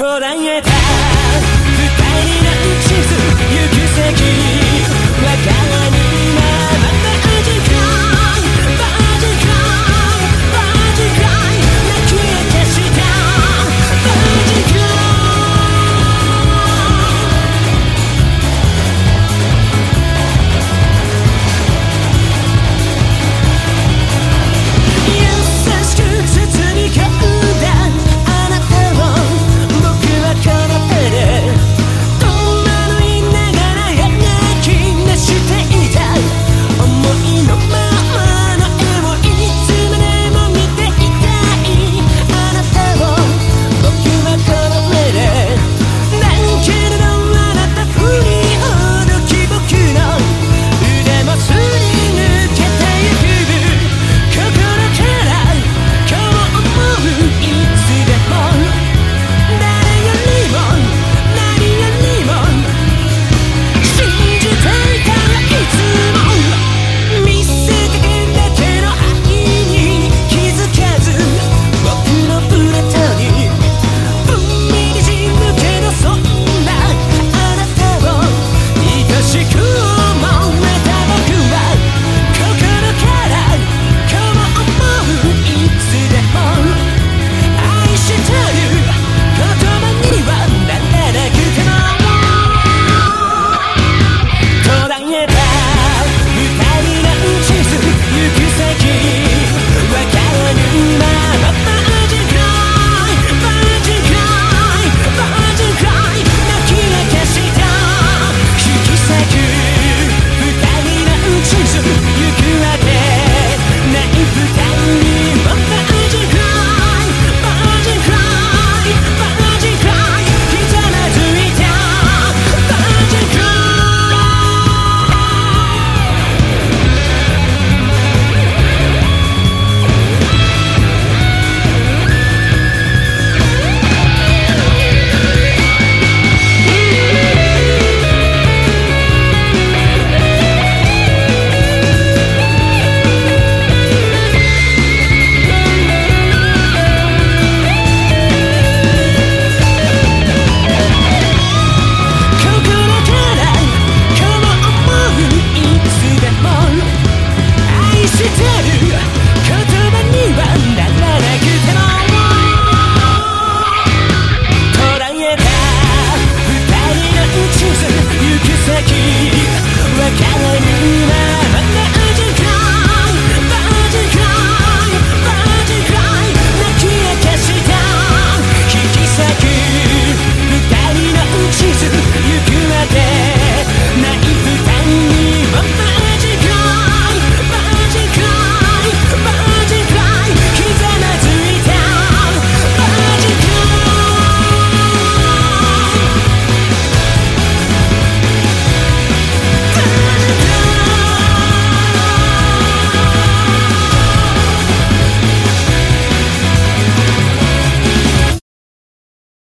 捉えた。二人の地図行く先。